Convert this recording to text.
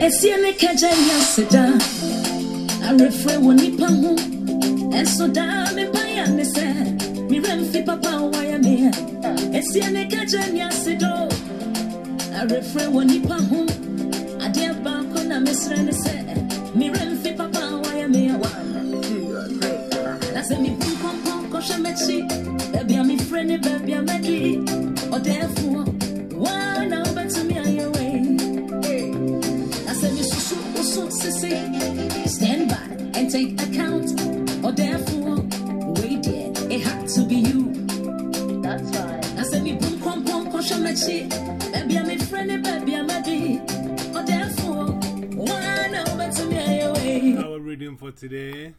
Esiene kaja ya seda. Arefre wo nipa ho. Eso da me pa ya ne se. Mi remfi papa wa ya me. Esiene kaja ya sedo Arefre wo nipa ho. Ade ba ko na mesre ne se. Mi remfi papa wa ya me wa. Na se mi pum pum super, stand by and take account. Or therefore, wait there, it had to be you. That's right. I said, me boom, pom, pom, kosha, mechi. Baby, I'm a friend, baby, I'm a D. Or therefore, why no better me away? Our reading for today.